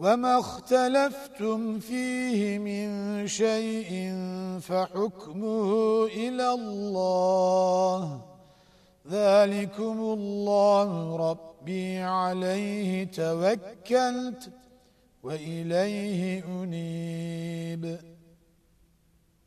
وما اختلفتم فيه من شيء فحكمه إلى الله ذلكم الله ربي عليه توكلت وإليه أنيب